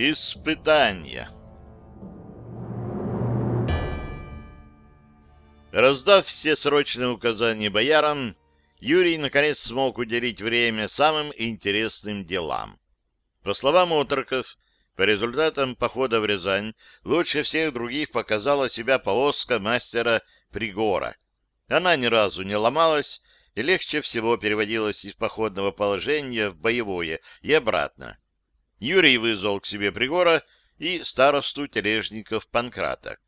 Испытания Раздав все срочные указания боярам, Юрий наконец смог уделить время самым интересным делам. По словам отроков, по результатам похода в Рязань лучше всех других показала себя повозка мастера Пригора. Она ни разу не ломалась и легче всего переводилась из походного положения в боевое и обратно. Юрий вызвал к себе Пригора и старосту тележников Панкрата.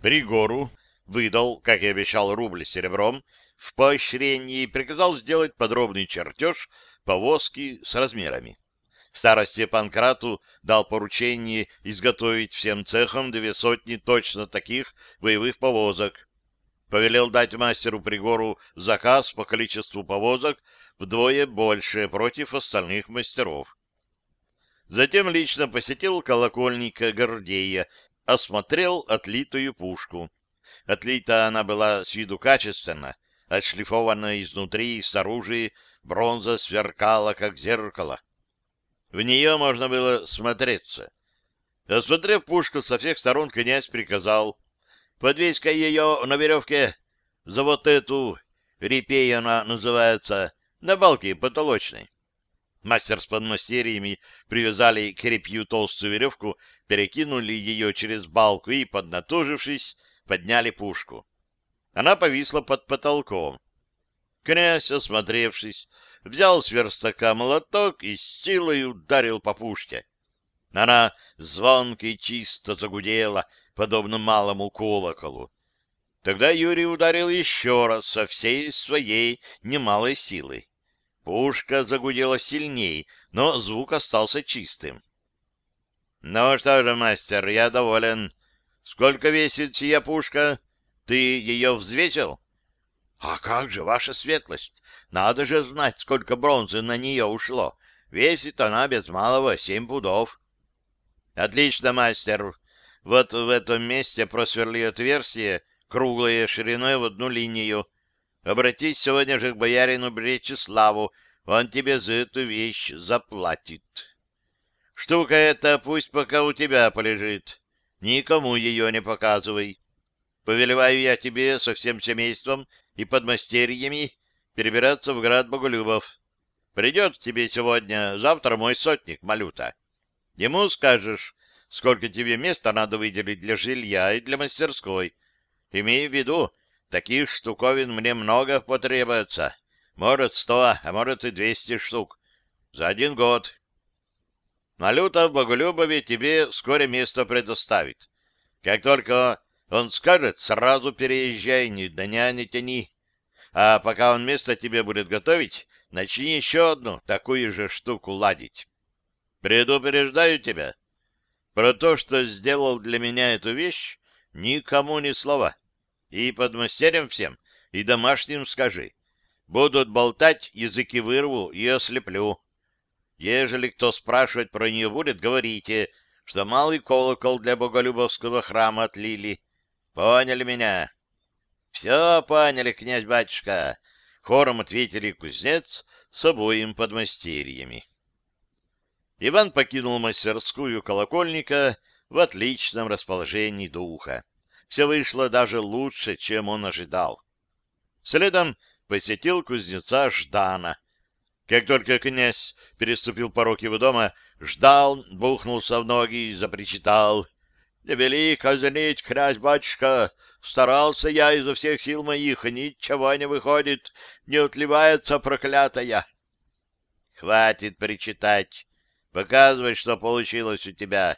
Пригору выдал, как и обещал, рубль серебром в поощрении и приказал сделать подробный чертеж повозки с размерами. Старости Панкрату дал поручение изготовить всем цехам две сотни точно таких боевых повозок. Повелел дать мастеру Пригору заказ по количеству повозок вдвое больше против остальных мастеров. Затем лично посетил колокольника Гордея, осмотрел отлитую пушку. Отлита она была с виду качественно, отшлифована изнутри и снаружи, бронза сверкала, как зеркало. В нее можно было смотреться. Осмотрев пушку со всех сторон, князь приказал «Подвесь-ка ее на веревке за вот эту, репей она называется, на балке потолочной». Мастер с подмастерьями привязали к репью толстую веревку, перекинули ее через балку и, поднатужившись, подняли пушку. Она повисла под потолком. Князь, осмотревшись, взял с верстака молоток и с силой ударил по пушке. Она звонко и чисто загудела, подобно малому колоколу. Тогда Юрий ударил еще раз со всей своей немалой силой. Пушка загудела сильней, но звук остался чистым. — Ну что же, мастер, я доволен. Сколько весит сия пушка? Ты ее взвесил? — А как же, ваша светлость? Надо же знать, сколько бронзы на нее ушло. Весит она без малого семь пудов. — Отлично, мастер. Вот в этом месте просверли отверстие, круглое шириной в одну линию. Обратись сегодня же к боярину Бречеславу, он тебе за эту вещь заплатит. Штука эта пусть пока у тебя полежит. Никому ее не показывай. Повелеваю я тебе со всем семейством и подмастерьями перебираться в град Боголюбов. Придет тебе сегодня, завтра мой сотник, Малюта. Ему скажешь, сколько тебе места надо выделить для жилья и для мастерской. Имей в виду, Таких штуковин мне много потребуется. Может, сто, а может и двести штук. За один год. Малюта в Боголюбове тебе вскоре место предоставит. Как только он скажет, сразу переезжай, ни дня не тяни. А пока он место тебе будет готовить, начни еще одну такую же штуку ладить. Предупреждаю тебя. Про то, что сделал для меня эту вещь, никому ни слова. И подмастерям всем, и домашним скажи. Будут болтать, языки вырву и ослеплю. Ежели кто спрашивать про нее будет, говорите, что малый колокол для боголюбовского храма отлили. Поняли меня? — Все поняли, князь-батюшка. Хором ответили кузнец с обоим подмастерьями. Иван покинул мастерскую колокольника в отличном расположении духа все вышло даже лучше, чем он ожидал. Следом посетил кузнеца Ждана. Как только князь переступил порог его дома, Ждал, бухнулся в ноги и запричитал. «Не вели казнить, князь-батюшка! Старался я изо всех сил моих, ничего не выходит, не отливается проклятая!» «Хватит причитать! Показывай, что получилось у тебя!»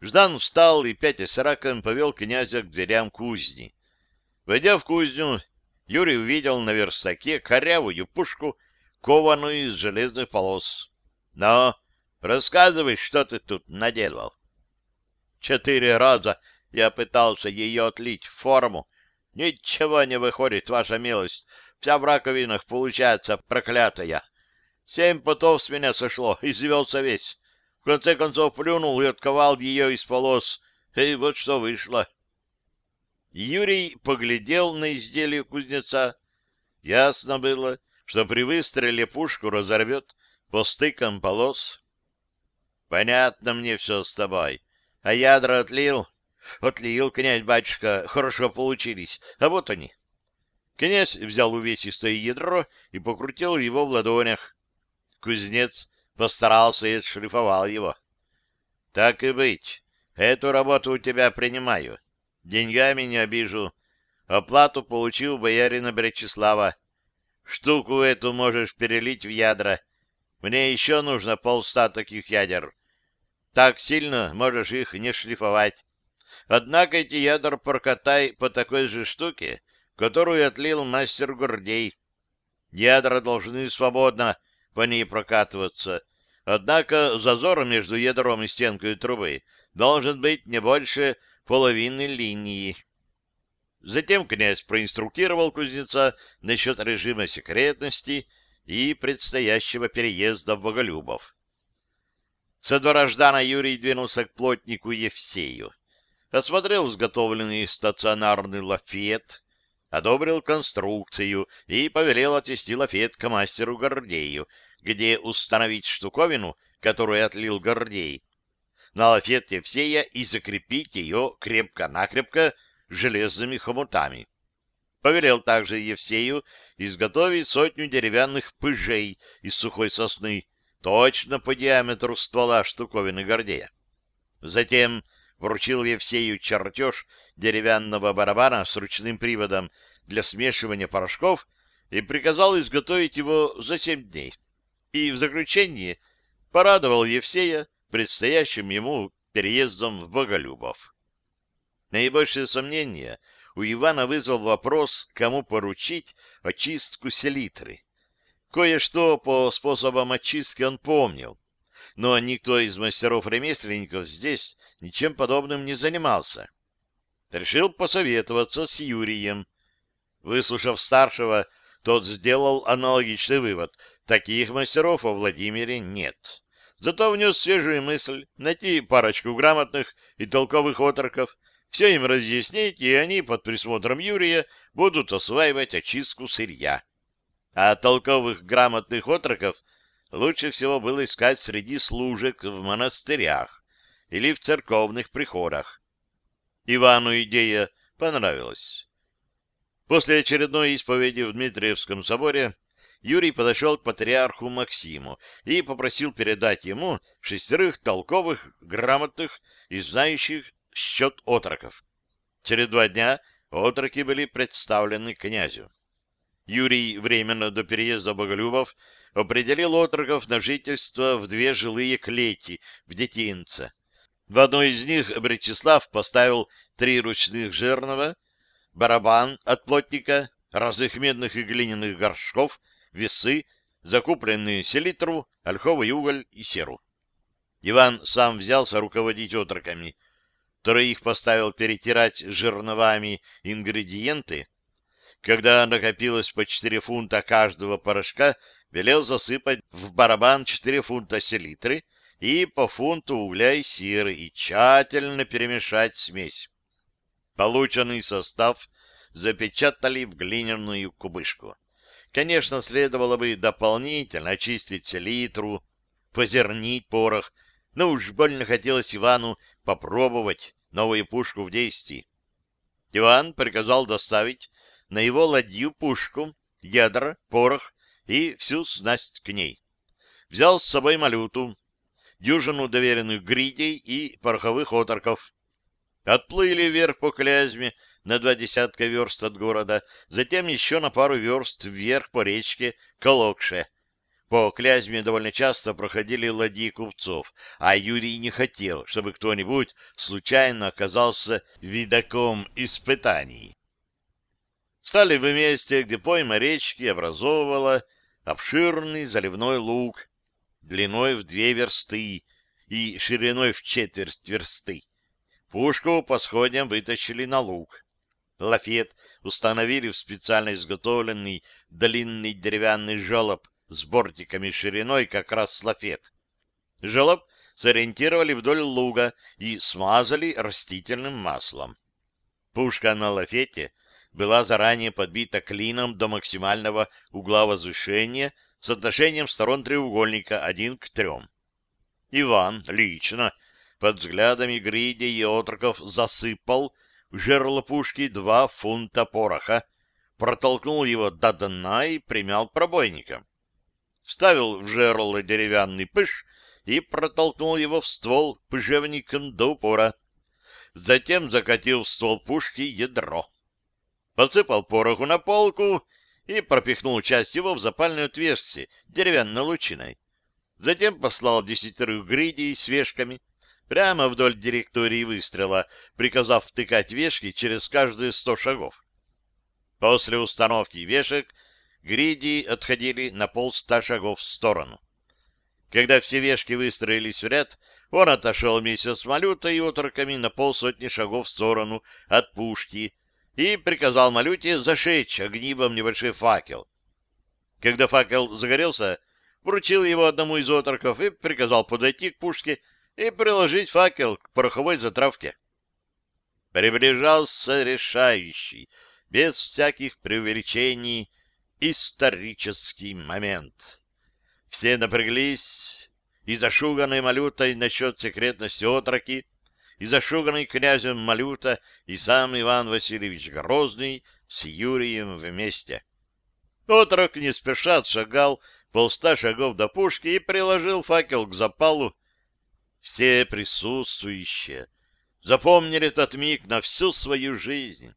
Ждан встал и, пятясь раком, повел князя к дверям кузни. Войдя в кузню, Юрий увидел на верстаке корявую пушку, кованую из железных полос. — Но рассказывай, что ты тут наделал. Четыре раза я пытался ее отлить в форму. Ничего не выходит, ваша милость. Вся в раковинах получается проклятая. Семь потов с меня сошло, извелся весь конце концов плюнул и отковал ее из полос. И вот что вышло. Юрий поглядел на изделие кузнеца Ясно было, что при выстреле пушку разорвет по стыкам полос. Понятно мне все с тобой. А ядра отлил? Отлил, князь-батюшка, хорошо получились. А вот они. Князь взял увесистое ядро и покрутил его в ладонях. Кузнец постарался и отшлифовал его. Так и быть, эту работу у тебя принимаю. Деньгами не обижу. Оплату получил боярина Бречеслава. Штуку эту можешь перелить в ядра. Мне еще нужно полста таких ядер. Так сильно можешь их не шлифовать. Однако эти ядра прокатай по такой же штуке, которую отлил мастер Гордей. Ядра должны свободно по ней прокатываться. Однако зазор между ядром и стенкой трубы должен быть не больше половины линии. Затем князь проинструктировал кузнеца насчет режима секретности и предстоящего переезда в Боголюбов. Со двора Ждана Юрий двинулся к плотнику Евсею. Осмотрел изготовленный стационарный лафет, одобрил конструкцию и повелел отвести лафет к мастеру Гордею, где установить штуковину, которую отлил Гордей, на лафет Евсея и закрепить ее крепко-накрепко железными хомутами. Повелел также Евсею изготовить сотню деревянных пыжей из сухой сосны, точно по диаметру ствола штуковины Гордея. Затем вручил Евсею чертеж деревянного барабана с ручным приводом для смешивания порошков и приказал изготовить его за семь дней. И в заключение порадовал Евсея предстоящим ему переездом в Боголюбов. Наибольшее сомнение у Ивана вызвал вопрос, кому поручить очистку селитры. Кое-что по способам очистки он помнил, но никто из мастеров-ремесленников здесь ничем подобным не занимался. Решил посоветоваться с Юрием. Выслушав старшего, тот сделал аналогичный вывод. Таких мастеров во Владимире нет. Зато внес свежую мысль найти парочку грамотных и толковых отроков, все им разъяснить, и они под присмотром Юрия будут осваивать очистку сырья. А толковых грамотных отроков лучше всего было искать среди служек в монастырях или в церковных приходах. Ивану идея понравилась. После очередной исповеди в Дмитриевском соборе Юрий подошел к патриарху Максиму и попросил передать ему шестерых толковых, грамотных и знающих счет отроков. Через два дня отроки были представлены князю. Юрий временно до переезда Боголюбов определил отроков на жительство в две жилые клети в Детинце. В одной из них Бречеслав поставил три ручных жернова, барабан от плотника, разных медных и глиняных горшков, весы, закупленные селитру, ольховый уголь и серу. Иван сам взялся руководить отроками. Троих поставил перетирать жерновами ингредиенты. Когда накопилось по четыре фунта каждого порошка, велел засыпать в барабан четыре фунта селитры и по фунту угля и серы и тщательно перемешать смесь. Полученный состав запечатали в глиняную кубышку. Конечно, следовало бы дополнительно очистить селитру, позернить порох, но уж больно хотелось Ивану попробовать новую пушку в действии. Иван приказал доставить на его ладью пушку, ядра, порох и всю снасть к ней. Взял с собой малюту, дюжину доверенных гридей и пороховых оторков. Отплыли вверх по Клязьме на два десятка верст от города, затем еще на пару верст вверх по речке Колокше. По Клязьме довольно часто проходили ладьи купцов, а Юрий не хотел, чтобы кто-нибудь случайно оказался видаком испытаний. Встали в месте, где пойма речки образовывала обширный заливной луг, длиной в две версты и шириной в четверть версты. Пушку по сходням вытащили на луг. Лафет установили в специально изготовленный длинный деревянный желоб с бортиками шириной как раз с лафет. Желоб сориентировали вдоль луга и смазали растительным маслом. Пушка на лафете была заранее подбита клином до максимального угла возвышения с отношением сторон треугольника один к трем. Иван лично под взглядами Гриди и отроков засыпал в жерло пушки два фунта пороха, протолкнул его до дна и примял пробойником. Вставил в жерло деревянный пыш и протолкнул его в ствол пыжевником до упора. Затем закатил в ствол пушки ядро. Подсыпал пороху на полку и пропихнул часть его в запальное отверстие деревянной лучиной. Затем послал десятерых гридей с вешками прямо вдоль директории выстрела, приказав втыкать вешки через каждые сто шагов. После установки вешек гриди отходили на полста шагов в сторону. Когда все вешки выстроились в ряд, он отошел вместе с Малютой и отроками на полсотни шагов в сторону от пушки и приказал Малюте зашечь огнивом небольшой факел. Когда факел загорелся, вручил его одному из отроков и приказал подойти к пушке и приложить факел к пороховой затравке. Приближался решающий, без всяких преувеличений, исторический момент. Все напряглись, и зашуганной малютой насчет секретности отроки, и зашуганный князем Малюта, и сам Иван Васильевич Грозный с Юрием вместе. Отрок не спеша шагал полста шагов до пушки и приложил факел к запалу. Все присутствующие запомнили этот миг на всю свою жизнь.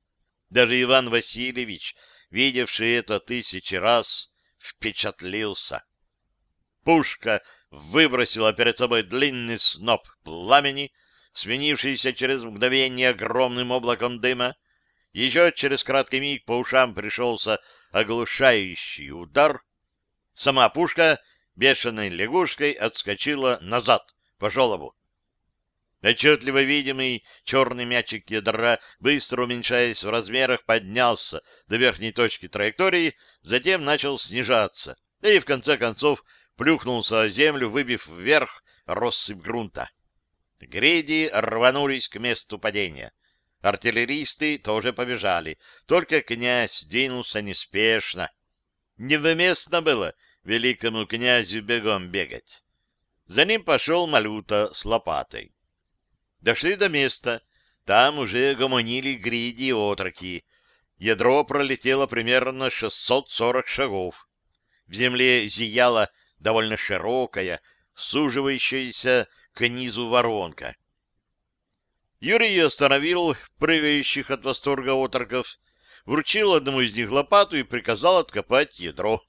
Даже Иван Васильевич, видевший это тысячи раз, впечатлился. Пушка выбросила перед собой длинный сноп пламени, сменившийся через мгновение огромным облаком дыма. Еще через краткий миг по ушам пришелся оглушающий удар, Сама пушка бешеной лягушкой отскочила назад по желобу. Отчетливо видимый черный мячик ядра, быстро уменьшаясь в размерах, поднялся до верхней точки траектории, затем начал снижаться и, в конце концов, плюхнулся о землю, выбив вверх россыпь грунта. Гриди рванулись к месту падения. Артиллеристы тоже побежали, только князь двинулся неспешно. Невместно было великому князю бегом бегать. За ним пошел Малюта с лопатой. Дошли до места. Там уже гомонили гриди и отроки. Ядро пролетело примерно 640 шагов. В земле зияла довольно широкая, суживающаяся к низу воронка. Юрий остановил прыгающих от восторга отроков, вручил одному из них лопату и приказал откопать ядро.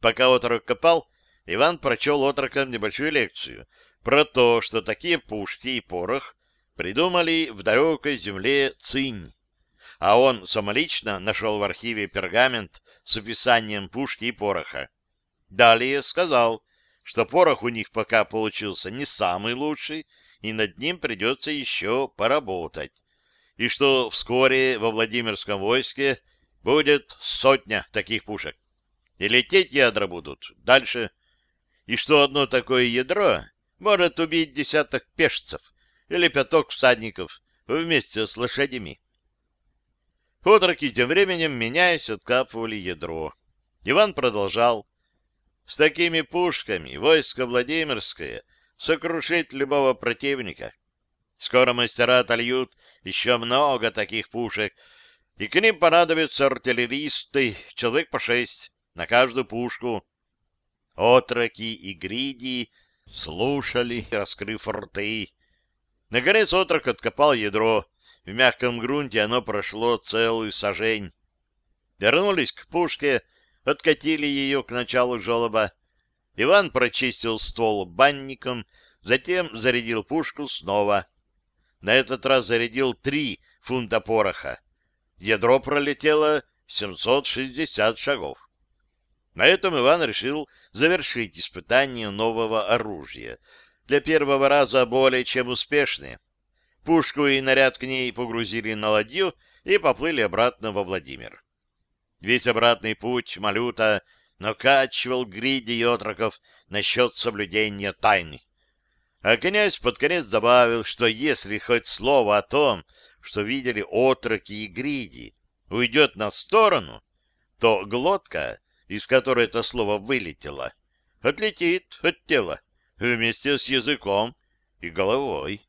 Пока отрок копал, Иван прочел отрокам небольшую лекцию про то, что такие пушки и порох придумали в далекой земле Цинь. А он самолично нашел в архиве пергамент с описанием пушки и пороха. Далее сказал, что порох у них пока получился не самый лучший, и над ним придется еще поработать, и что вскоре во Владимирском войске будет сотня таких пушек. И лететь ядра будут дальше. И что одно такое ядро может убить десяток пешцев или пяток всадников вместе с лошадями. Отроки тем временем, меняясь, откапывали ядро. Иван продолжал. С такими пушками войско Владимирское сокрушит любого противника. Скоро мастера отольют еще много таких пушек, и к ним понадобятся артиллеристы, человек по шесть на каждую пушку. Отроки и гриди слушали, раскрыв рты. Наконец отрок откопал ядро. В мягком грунте оно прошло целую сажень. Вернулись к пушке, откатили ее к началу желоба. Иван прочистил ствол банником, затем зарядил пушку снова. На этот раз зарядил три фунта пороха. Ядро пролетело 760 шагов. На этом Иван решил завершить испытание нового оружия. Для первого раза более чем успешные. Пушку и наряд к ней погрузили на ладью и поплыли обратно во Владимир. Весь обратный путь Малюта накачивал гриди и отроков насчет соблюдения тайны. А князь под конец добавил, что если хоть слово о том, что видели отроки и гриди, уйдет на сторону, то глотка, из которой это слово вылетело, отлетит от тела вместе с языком и головой.